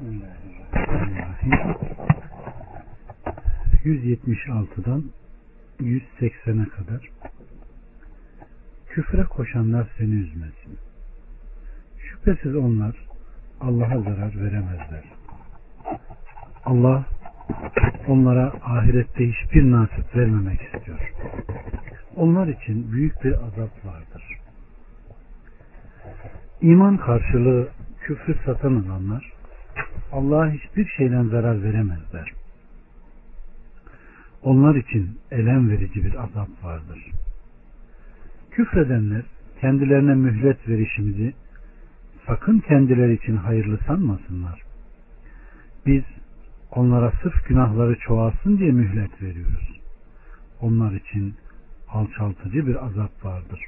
Bismillahirrahmanirrahim. 176'dan 180'e kadar Küfre koşanlar seni üzmesin. Şüphesiz onlar Allah'a zarar veremezler. Allah onlara ahirette hiçbir nasip vermemek istiyor. Onlar için büyük bir azap vardır. İman karşılığı küfrü satan olanlar Allah'a hiçbir şeyden zarar veremezler. Onlar için elem verici bir azap vardır. Küfredenler kendilerine mühlet verişimizi sakın kendileri için hayırlı sanmasınlar. Biz onlara sırf günahları çoğalsın diye mühlet veriyoruz. Onlar için alçaltıcı bir azap vardır.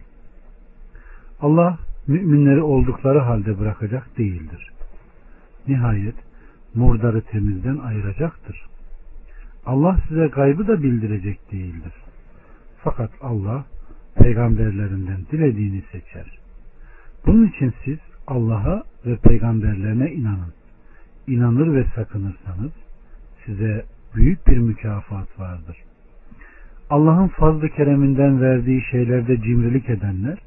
Allah müminleri oldukları halde bırakacak değildir. Nihayet murdarı temizden ayıracaktır. Allah size gaybı da bildirecek değildir. Fakat Allah peygamberlerinden dilediğini seçer. Bunun için siz Allah'a ve peygamberlerine inanın. İnanır ve sakınırsanız size büyük bir mükafat vardır. Allah'ın fazlı kereminden verdiği şeylerde cimrilik edenler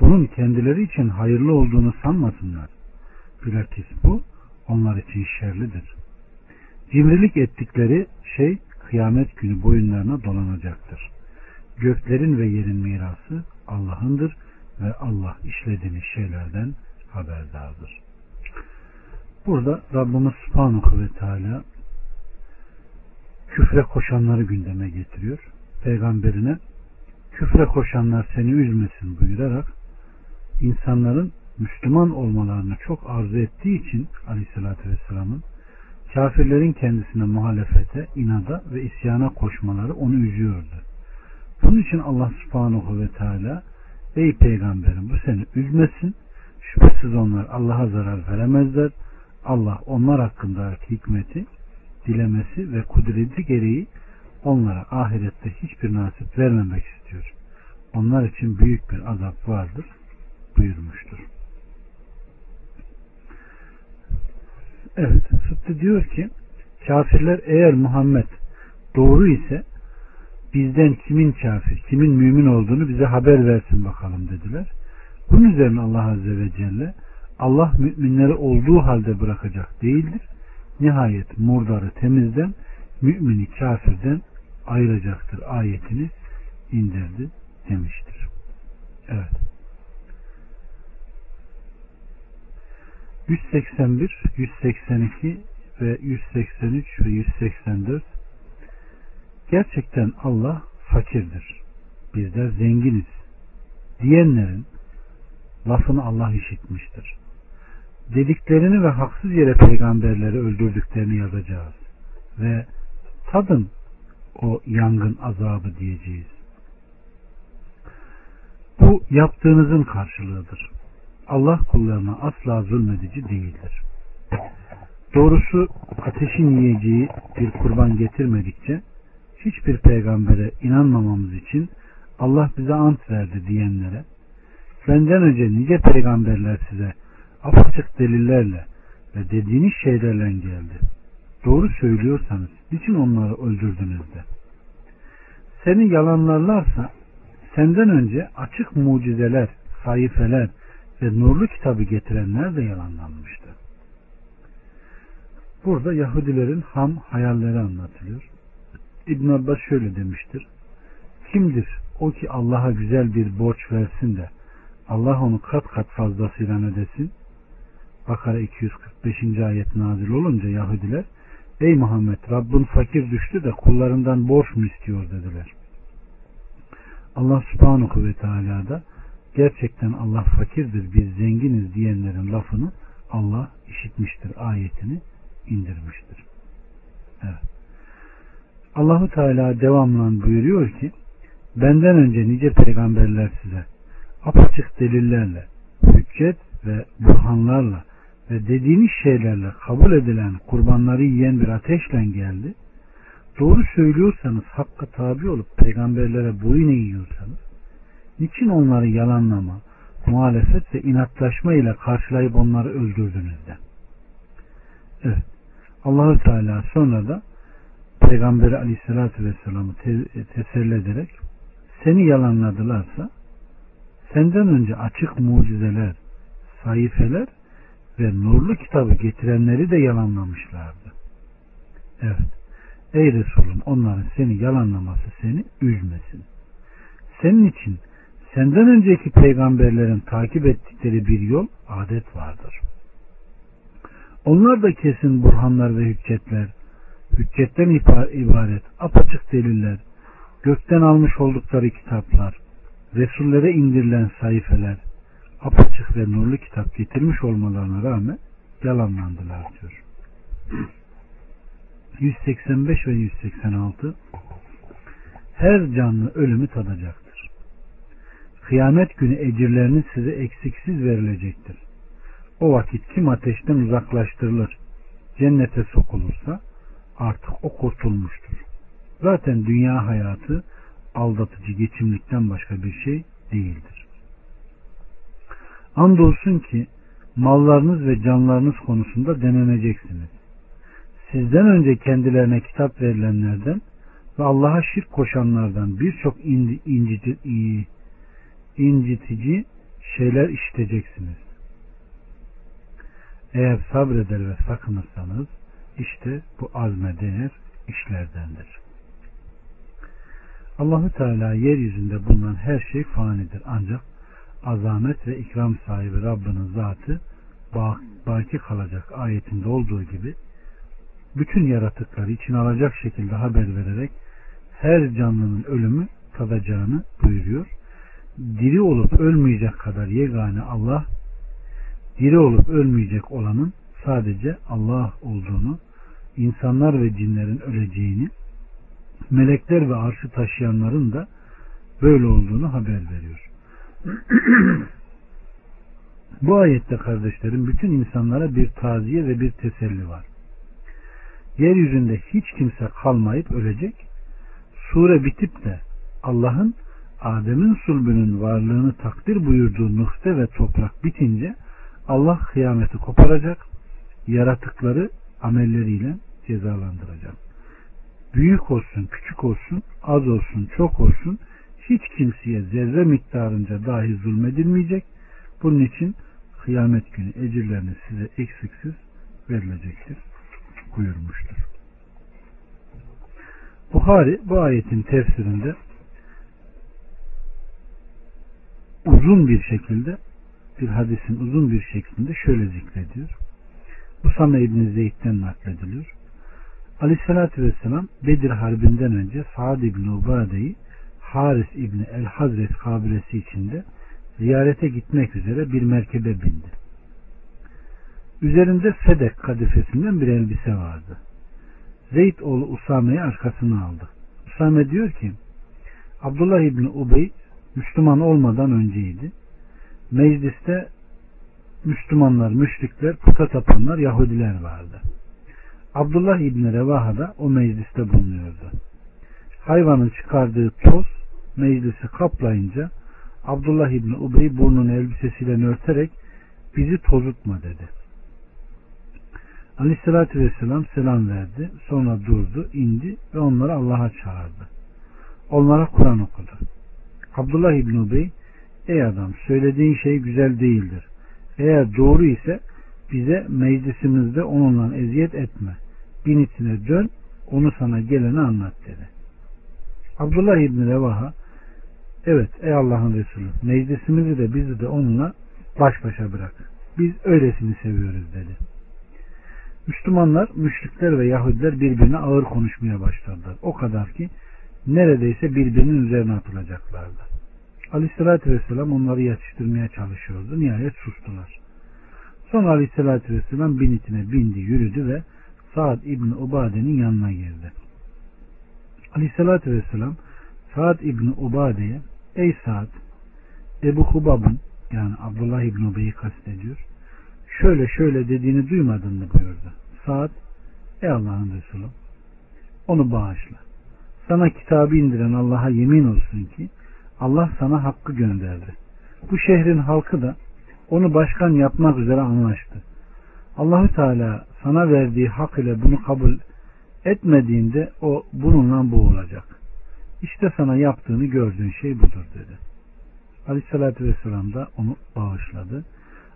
bunun kendileri için hayırlı olduğunu sanmasınlar. Bilakis bu onlar için şerlidir. Cimrilik ettikleri şey kıyamet günü boyunlarına dolanacaktır. Göklerin ve yerin mirası Allah'ındır ve Allah işlediğiniz şeylerden haberdardır. Burada Rabbimiz Subhanahu ve Teala küfre koşanları gündeme getiriyor. Peygamberine küfre koşanlar seni üzmesin buyurarak insanların Müslüman olmalarını çok arzu ettiği için Aleyhisselatü Vesselam'ın kafirlerin kendisine muhalefete, inada ve isyana koşmaları onu üzüyordu. Bunun için Allah subhanahu ve teala ey peygamberim bu seni üzmesin. Şüphesiz onlar Allah'a zarar veremezler. Allah onlar hakkındaki hikmeti dilemesi ve kudreti gereği onlara ahirette hiçbir nasip vermemek istiyor. Onlar için büyük bir azap vardır buyurmuştur. Evet, Sıttı diyor ki kafirler eğer Muhammed doğru ise bizden kimin kafir, kimin mümin olduğunu bize haber versin bakalım dediler. Bunun üzerine Allah Azze ve Celle Allah müminleri olduğu halde bırakacak değildir. Nihayet murdarı temizden, mümini kafirden ayıracaktır ayetini indirdi demiştir. Evet. 181, 182 ve 183 ve 184 Gerçekten Allah fakirdir. Bizler zenginiz diyenlerin lafını Allah işitmiştir. Dediklerini ve haksız yere peygamberleri öldürdüklerini yazacağız. Ve tadın o yangın azabı diyeceğiz. Bu yaptığınızın karşılığıdır. Allah kullarına asla zulmedici değildir. Doğrusu ateşin yiyeceği bir kurban getirmedikçe hiçbir peygambere inanmamamız için Allah bize ant verdi diyenlere benden önce nice peygamberler size apaçık delillerle ve dediğiniz şeylerle geldi. Doğru söylüyorsanız niçin onları öldürdünüz de? Seni yalanlarlarsa senden önce açık mucizeler, sayfeler ve nurlu kitabı getirenler de yalanlanmıştı. Burada Yahudilerin ham hayalleri anlatılıyor. İbn Abbas şöyle demiştir. Kimdir o ki Allah'a güzel bir borç versin de Allah onu kat kat fazlasıyla ödesin? Bakara 245. ayet nazil olunca Yahudiler Ey Muhammed Rabbin fakir düştü de kullarından borç mu istiyor dediler. Allah subhanahu ve teala da gerçekten Allah fakirdir biz zenginiz diyenlerin lafını Allah işitmiştir ayetini indirmiştir. Evet. Allahu Teala devamlı buyuruyor ki benden önce nice peygamberler size apaçık delillerle hüccet ve burhanlarla ve dediğiniz şeylerle kabul edilen kurbanları yiyen bir ateşle geldi. Doğru söylüyorsanız hakka tabi olup peygamberlere boyun eğiyorsanız niçin onları yalanlama, muhalefet ve inatlaşma ile karşılayıp onları öldürdünüz de? Evet. Allahü Teala sonra da Peygamberi Aleyhisselatü Vesselam'ı te- teselli ederek seni yalanladılarsa senden önce açık mucizeler, sayfeler ve nurlu kitabı getirenleri de yalanlamışlardı. Evet. Ey Resulüm onların seni yalanlaması seni üzmesin. Senin için senden önceki peygamberlerin takip ettikleri bir yol, adet vardır. Onlar da kesin burhanlar ve hüccetler, hüccetten ibaret apaçık deliller, gökten almış oldukları kitaplar, Resullere indirilen sayfeler, apaçık ve nurlu kitap getirmiş olmalarına rağmen yalanlandılar diyor. 185 ve 186 Her canlı ölümü tadacaktır. Kıyamet günü ecirleriniz size eksiksiz verilecektir. O vakit kim ateşten uzaklaştırılır, cennete sokulursa artık o kurtulmuştur. Zaten dünya hayatı aldatıcı geçimlikten başka bir şey değildir. Andolsun ki mallarınız ve canlarınız konusunda deneneceksiniz. Sizden önce kendilerine kitap verilenlerden ve Allah'a şirk koşanlardan birçok incitici, incitici şeyler işiteceksiniz. Eğer sabreder ve sakınırsanız işte bu azme değer işlerdendir. Allahü Teala yeryüzünde bulunan her şey fanidir ancak azamet ve ikram sahibi Rabbinin zatı baki kalacak ayetinde olduğu gibi bütün yaratıkları için alacak şekilde haber vererek her canlının ölümü tadacağını buyuruyor. Diri olup ölmeyecek kadar yegane Allah, diri olup ölmeyecek olanın sadece Allah olduğunu, insanlar ve cinlerin öleceğini, melekler ve arşı taşıyanların da böyle olduğunu haber veriyor. Bu ayette kardeşlerim bütün insanlara bir taziye ve bir teselli var. Yeryüzünde hiç kimse kalmayıp ölecek. Sure bitip de Allah'ın Adem'in sulbünün varlığını takdir buyurduğu nokta ve toprak bitince Allah kıyameti koparacak, yaratıkları amelleriyle cezalandıracak. Büyük olsun, küçük olsun, az olsun, çok olsun, hiç kimseye zerre miktarınca dahi zulmedilmeyecek. Bunun için kıyamet günü ecirleriniz size eksiksiz verilecektir buyurmuştur. Buhari bu ayetin tefsirinde uzun bir şekilde bir hadisin uzun bir şeklinde şöyle zikrediyor. Usame İbni Zeyd'den naklediliyor. Aleyhissalatü Vesselam Bedir Harbi'nden önce Sa'd İbni Ubade'yi Haris İbni El Hazret kabilesi içinde ziyarete gitmek üzere bir merkebe bindi. Üzerinde Sedek kadifesinden bir elbise vardı. Zeyd oğlu Usame'yi arkasına aldı. Usame diyor ki Abdullah İbni Ubey Müslüman olmadan önceydi. Mecliste Müslümanlar, müşrikler, puta tapanlar, Yahudiler vardı. Abdullah İbni Revaha da o mecliste bulunuyordu. Hayvanın çıkardığı toz meclisi kaplayınca Abdullah İbni Ubey burnunu elbisesiyle örterek bizi tozutma dedi. Aleyhissalatü Vesselam selam verdi. Sonra durdu, indi ve onları Allah'a çağırdı. Onlara Kur'an okudu. Abdullah İbni Ubey Ey adam söylediğin şey güzel değildir. Eğer doğru ise bize meclisimizde onunla eziyet etme. Binitine dön onu sana geleni anlat dedi. Abdullah İbni Revaha evet ey Allah'ın Resulü meclisimizi de bizi de onunla baş başa bırak. Biz öylesini seviyoruz dedi. Müslümanlar, müşrikler ve Yahudiler birbirine ağır konuşmaya başladılar. O kadar ki neredeyse birbirinin üzerine atılacaklardı. Aleyhissalatü Vesselam onları yatıştırmaya çalışıyordu. Nihayet sustular. Sonra Aleyhissalatü Vesselam binitine bindi, yürüdü ve Saad İbni Ubade'nin yanına girdi. Aleyhissalatü Vesselam Saad İbni Ubade'ye Ey Saad Ebu Hubab'ın yani Abdullah İbni Ubey'i kastediyor. Şöyle şöyle dediğini duymadın mı buyurdu. Saad Ey Allah'ın Resulü onu bağışla. Sana kitabı indiren Allah'a yemin olsun ki Allah sana hakkı gönderdi. Bu şehrin halkı da onu başkan yapmak üzere anlaştı. Allahü Teala sana verdiği hak ile bunu kabul etmediğinde o bununla bu olacak. İşte sana yaptığını gördüğün şey budur dedi. Aleyhissalatü Vesselam da onu bağışladı.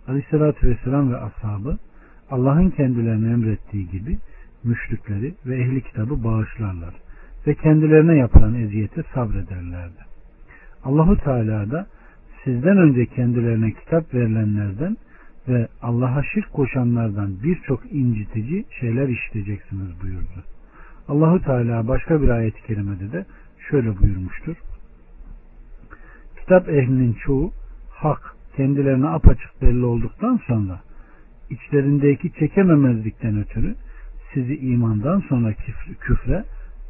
Aleyhissalatü Vesselam ve ashabı Allah'ın kendilerine emrettiği gibi müşrikleri ve ehli kitabı bağışlarlar ve kendilerine yapılan eziyete sabrederlerdi. Allahu Teala da sizden önce kendilerine kitap verilenlerden ve Allah'a şirk koşanlardan birçok incitici şeyler işleyeceksiniz buyurdu. Allahu Teala başka bir ayet-i kerimede de şöyle buyurmuştur. Kitap ehlinin çoğu hak kendilerine apaçık belli olduktan sonra içlerindeki çekememezlikten ötürü sizi imandan sonra küfre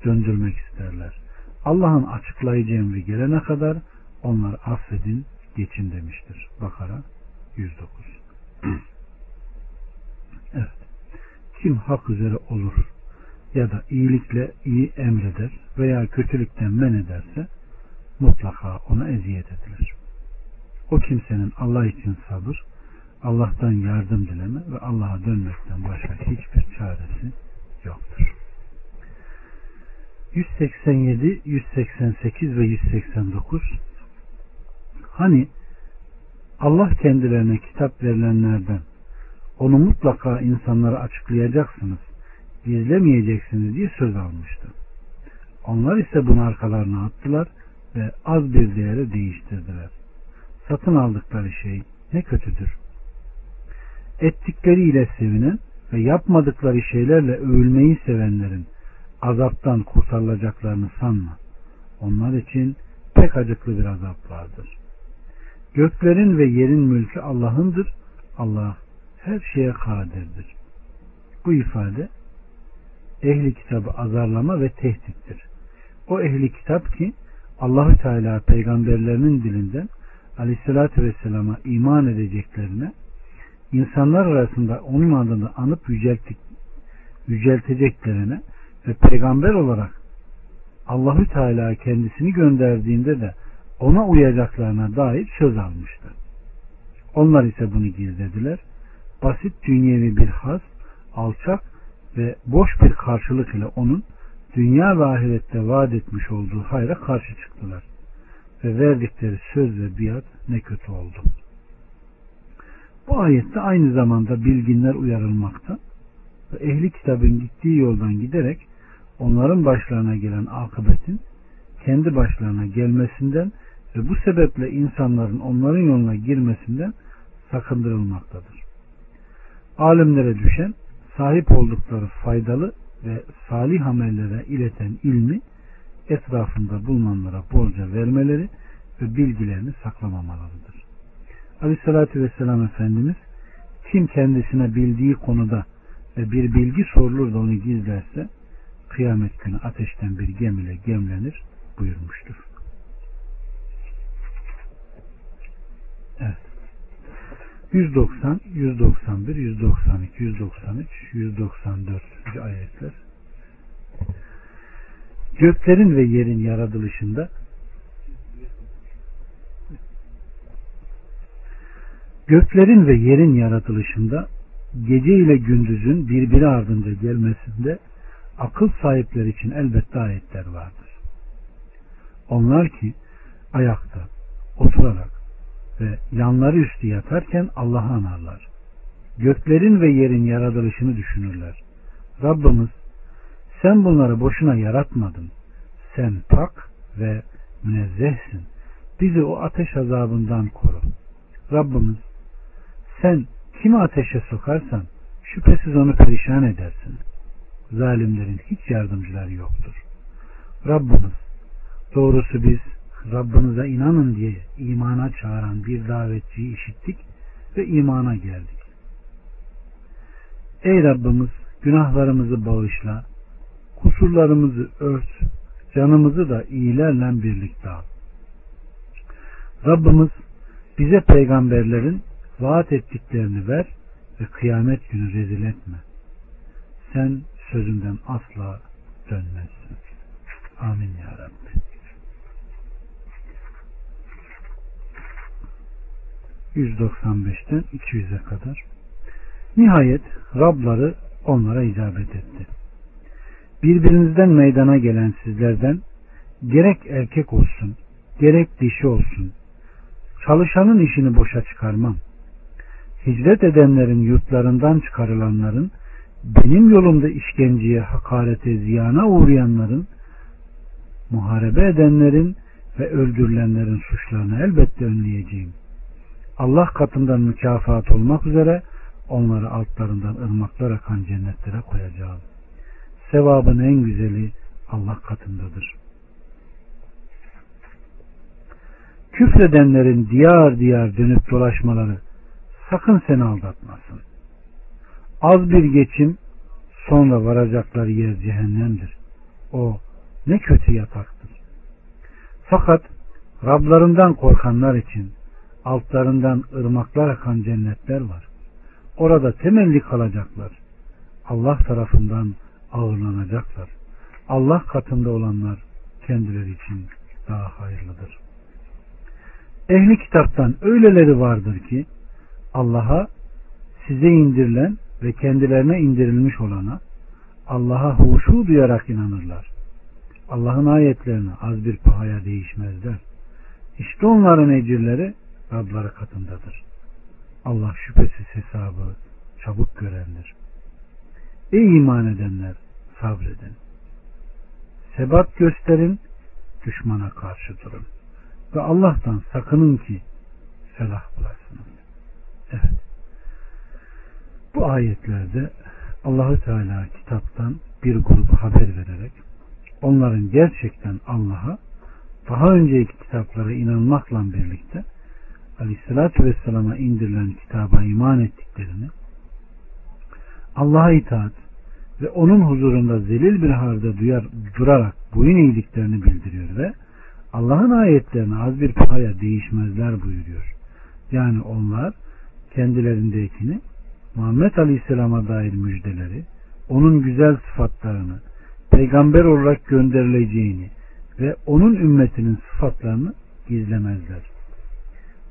döndürmek isterler. Allah'ın açıklayıcı emri gelene kadar onları affedin, geçin demiştir. Bakara 109. evet. Kim hak üzere olur ya da iyilikle iyi emreder veya kötülükten men ederse mutlaka ona eziyet edilir. O kimsenin Allah için sabır, Allah'tan yardım dileme ve Allah'a dönmekten başka hiçbir çaresi yoktur. 187, 188 ve 189 Hani Allah kendilerine kitap verilenlerden onu mutlaka insanlara açıklayacaksınız, gizlemeyeceksiniz diye söz almıştı. Onlar ise bunu arkalarına attılar ve az bir değere değiştirdiler. Satın aldıkları şey ne kötüdür. Ettikleriyle sevinen ve yapmadıkları şeylerle övülmeyi sevenlerin azaptan kurtarılacaklarını sanma. Onlar için pek acıklı bir azap vardır. Göklerin ve yerin mülkü Allah'ındır. Allah her şeye kadirdir. Bu ifade ehli kitabı azarlama ve tehdittir. O ehli kitap ki Allahü Teala peygamberlerinin dilinden Aleyhisselatü Vesselam'a iman edeceklerine insanlar arasında onun adını anıp yücelttik, yücelteceklerine ve peygamber olarak Allahü Teala kendisini gönderdiğinde de ona uyacaklarına dair söz almıştı. Onlar ise bunu gizlediler. Basit dünyevi bir haz, alçak ve boş bir karşılık ile onun dünya ve ahirette vaat etmiş olduğu hayra karşı çıktılar. Ve verdikleri söz ve biat ne kötü oldu. Bu ayette aynı zamanda bilginler uyarılmakta ve ehli kitabın gittiği yoldan giderek onların başlarına gelen akıbetin kendi başlarına gelmesinden ve bu sebeple insanların onların yoluna girmesinden sakındırılmaktadır. Alimlere düşen sahip oldukları faydalı ve salih amellere ileten ilmi etrafında bulunanlara bolca vermeleri ve bilgilerini saklamamalarıdır. Aleyhissalatü Vesselam Efendimiz kim kendisine bildiği konuda ve bir bilgi sorulur da onu gizlerse kıyamet günü ateşten bir gemiyle gemlenir buyurmuştur. Evet. 190, 191, 192, 193, 194. ayetler. Göklerin ve yerin yaratılışında Göklerin ve yerin yaratılışında gece ile gündüzün birbiri ardınca gelmesinde akıl sahipleri için elbette ayetler vardır. Onlar ki ayakta, oturarak ve yanları üstü yatarken Allah'ı anarlar. Göklerin ve yerin yaratılışını düşünürler. Rabbimiz sen bunları boşuna yaratmadın. Sen pak ve münezzehsin. Bizi o ateş azabından koru. Rabbimiz sen kimi ateşe sokarsan şüphesiz onu perişan edersin. Zalimlerin hiç yardımcıları yoktur. Rabbimiz doğrusu biz Rabbinize inanın diye imana çağıran bir davetçiyi işittik ve imana geldik. Ey Rabbimiz günahlarımızı bağışla, kusurlarımızı ört, canımızı da iyilerle birlikte al. Rabbimiz bize peygamberlerin vaat ettiklerini ver ve kıyamet günü rezil etme. Sen sözünden asla dönmezsin. Amin ya Rabbi. 195'ten 200'e kadar. Nihayet Rabları onlara icabet etti. Birbirinizden meydana gelen sizlerden gerek erkek olsun, gerek dişi olsun, çalışanın işini boşa çıkarmam. Hicret edenlerin yurtlarından çıkarılanların, benim yolumda işkenceye, hakarete, ziyana uğrayanların, muharebe edenlerin ve öldürülenlerin suçlarını elbette önleyeceğim. Allah katından mükafat olmak üzere onları altlarından ırmaklar akan cennetlere koyacağım. Sevabın en güzeli Allah katındadır. Küfredenlerin diyar diyar dönüp dolaşmaları sakın seni aldatmasın. Az bir geçim sonra varacakları yer cehennemdir. O ne kötü yataktır. Fakat Rablarından korkanlar için altlarından ırmaklar akan cennetler var. Orada temelli kalacaklar. Allah tarafından ağırlanacaklar. Allah katında olanlar kendileri için daha hayırlıdır. Ehli kitaptan öyleleri vardır ki Allah'a size indirilen ve kendilerine indirilmiş olana Allah'a huşu duyarak inanırlar. Allah'ın ayetlerine az bir pahaya değişmezler. İşte onların ecirleri Rabları katındadır. Allah şüphesiz hesabı çabuk görendir. Ey iman edenler sabredin. Sebat gösterin, düşmana karşı durun. Ve Allah'tan sakının ki felah bulasınız. Evet. Bu ayetlerde Allahü Teala kitaptan bir grubu haber vererek onların gerçekten Allah'a daha önceki kitaplara inanmakla birlikte Aleyhisselatü Vesselam'a indirilen kitaba iman ettiklerini Allah'a itaat ve onun huzurunda zelil bir halde duyar, durarak boyun eğdiklerini bildiriyor ve Allah'ın ayetlerini az bir paya değişmezler buyuruyor. Yani onlar kendilerindekini Muhammed Aleyhisselam'a dair müjdeleri, onun güzel sıfatlarını, peygamber olarak gönderileceğini ve onun ümmetinin sıfatlarını gizlemezler.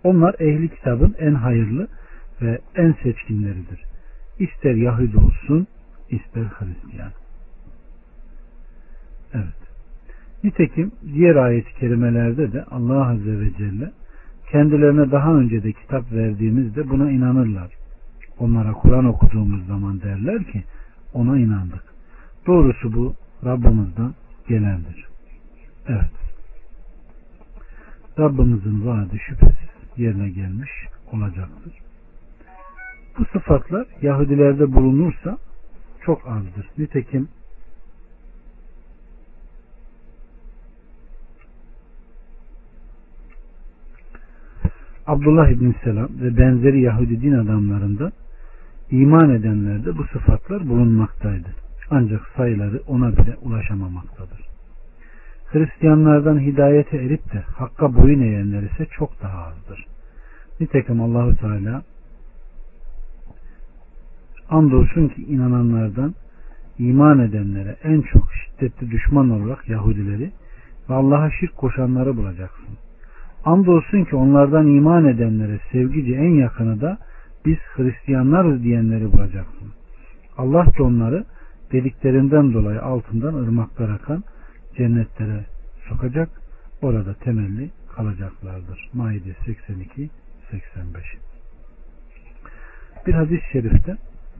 Onlar ehli kitabın en hayırlı ve en seçkinleridir. İster Yahudi olsun, ister Hristiyan. Evet. Nitekim diğer ayet-i kerimelerde de Allah Azze ve Celle kendilerine daha önce de kitap verdiğimizde buna inanırlar. Onlara Kur'an okuduğumuz zaman derler ki ona inandık. Doğrusu bu Rabbimizden gelendir. Evet. Rabbimizin vaadi şüphesiz yerine gelmiş olacaktır. Bu sıfatlar Yahudilerde bulunursa çok azdır. Nitekim Abdullah İbn Selam ve benzeri Yahudi din adamlarında iman edenlerde bu sıfatlar bulunmaktaydı. Ancak sayıları ona bile ulaşamamaktadır. Hristiyanlardan hidayete erip de hakka boyun eğenler ise çok daha azdır. Nitekim Allahu Teala andolsun ki inananlardan iman edenlere en çok şiddetli düşman olarak Yahudileri ve Allah'a şirk koşanları bulacaksın. Andolsun ki onlardan iman edenlere sevgici en yakını da biz Hristiyanlarız diyenleri bulacaksın. Allah da onları dediklerinden dolayı altından ırmaklar akan cennetlere sokacak. Orada temelli kalacaklardır. Maide 82 85 Bir hadis-i şerifte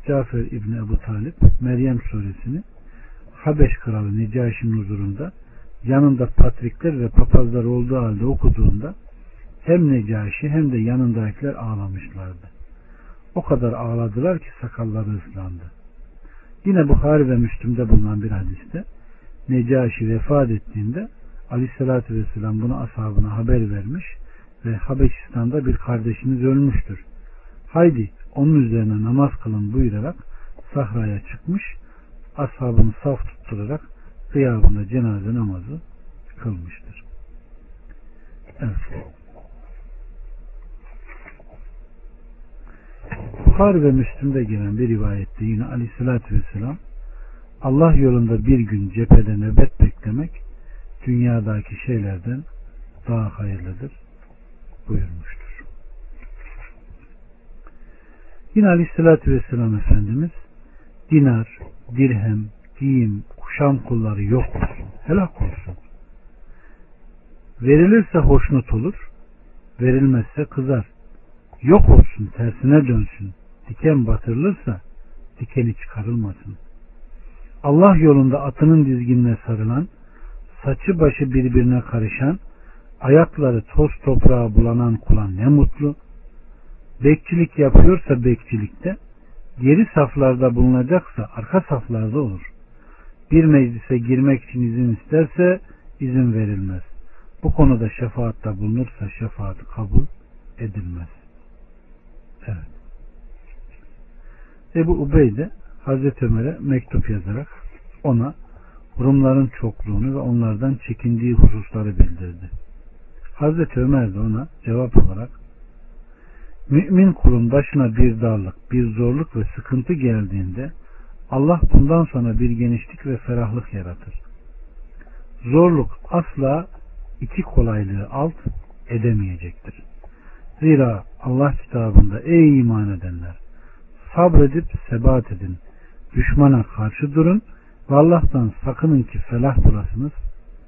Cafer İbni Ebu Talip Meryem suresini Habeş kralı Necaşi'nin huzurunda yanında patrikler ve papazlar olduğu halde okuduğunda hem Necaşi hem de yanındakiler ağlamışlardı. O kadar ağladılar ki sakalları ıslandı. Yine Bukhari ve Müslüm'de bulunan bir hadiste Necaşi vefat ettiğinde Aleyhisselatü Vesselam bunu ashabına haber vermiş ve Habeşistan'da bir kardeşiniz ölmüştür. Haydi onun üzerine namaz kılın buyurarak sahraya çıkmış ashabını saf tutturarak kıyabında cenaze namazı kılmıştır. Evet. Bukhari ve Müslüm'de gelen bir rivayette yine aleyhissalatü vesselam Allah yolunda bir gün cephede nöbet beklemek dünyadaki şeylerden daha hayırlıdır buyurmuştur. Yine aleyhissalatü vesselam Efendimiz dinar, dirhem, giyim, kuşam kulları yok olsun. Helak olsun. Verilirse hoşnut olur, verilmezse kızar. Yok olsun, tersine dönsün. Diken batırılırsa dikeni çıkarılmasın. Allah yolunda atının dizginine sarılan, saçı başı birbirine karışan, ayakları toz toprağa bulanan kula ne mutlu. Bekçilik yapıyorsa bekçilikte, geri saflarda bulunacaksa arka saflarda olur. Bir meclise girmek için izin isterse izin verilmez. Bu konuda şefaatta bulunursa şefaati kabul edilmez. Evet. Ebu Ubeyde Hazreti Ömer'e mektup yazarak ona Rumların çokluğunu ve onlardan çekindiği hususları bildirdi. Hazreti Ömer de ona cevap olarak Mümin kulun başına bir darlık, bir zorluk ve sıkıntı geldiğinde Allah bundan sonra bir genişlik ve ferahlık yaratır. Zorluk asla iki kolaylığı alt edemeyecektir. Zira Allah kitabında ey iman edenler sabredip sebat edin. Düşmana karşı durun ve Allah'tan sakının ki felah bulasınız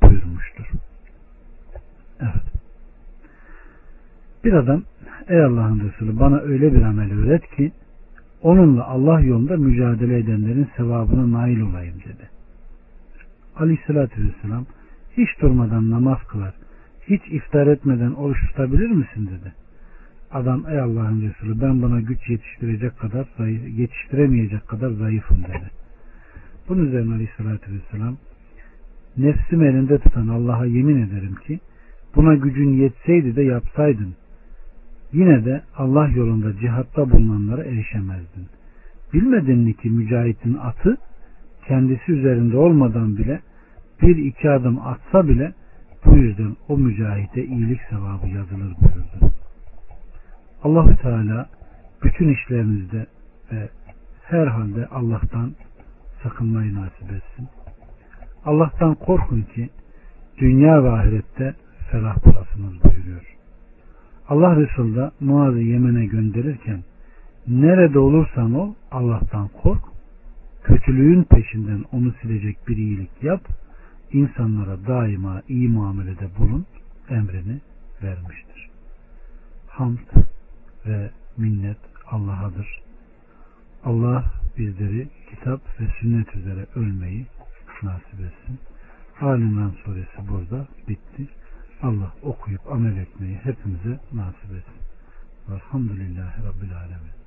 buyurmuştur. Evet. Bir adam ey Allah'ın Resulü bana öyle bir amel öğret ki onunla Allah yolunda mücadele edenlerin sevabına nail olayım dedi. Aleyhissalatü vesselam hiç durmadan namaz kılar, hiç iftar etmeden oruç tutabilir misin dedi. Adam ey Allah'ın Resulü ben buna güç yetiştirecek kadar zayıf, yetiştiremeyecek kadar zayıfım dedi. Bunun üzerine Aleyhisselatü Vesselam nefsim elinde tutan Allah'a yemin ederim ki buna gücün yetseydi de yapsaydın yine de Allah yolunda cihatta bulunanlara erişemezdin. Bilmedin mi ki mücahitin atı kendisi üzerinde olmadan bile bir iki adım atsa bile bu yüzden o mücahite iyilik sevabı yazılır buyurdu. Allahü Teala bütün işlerinizde ve her halde Allah'tan sakınmayı nasip etsin. Allah'tan korkun ki dünya ve ahirette felah bulasınız buyuruyor. Allah Resulü da Muaz'ı Yemen'e gönderirken nerede olursan ol Allah'tan kork, kötülüğün peşinden onu silecek bir iyilik yap, insanlara daima iyi muamelede bulun emrini vermiştir. Hamd ve minnet Allah'adır. Allah bizleri kitap ve sünnet üzere ölmeyi nasip etsin. Alimran suresi burada bitti. Allah okuyup amel etmeyi hepimize nasip etsin. Velhamdülillahi Rabbil Alemin.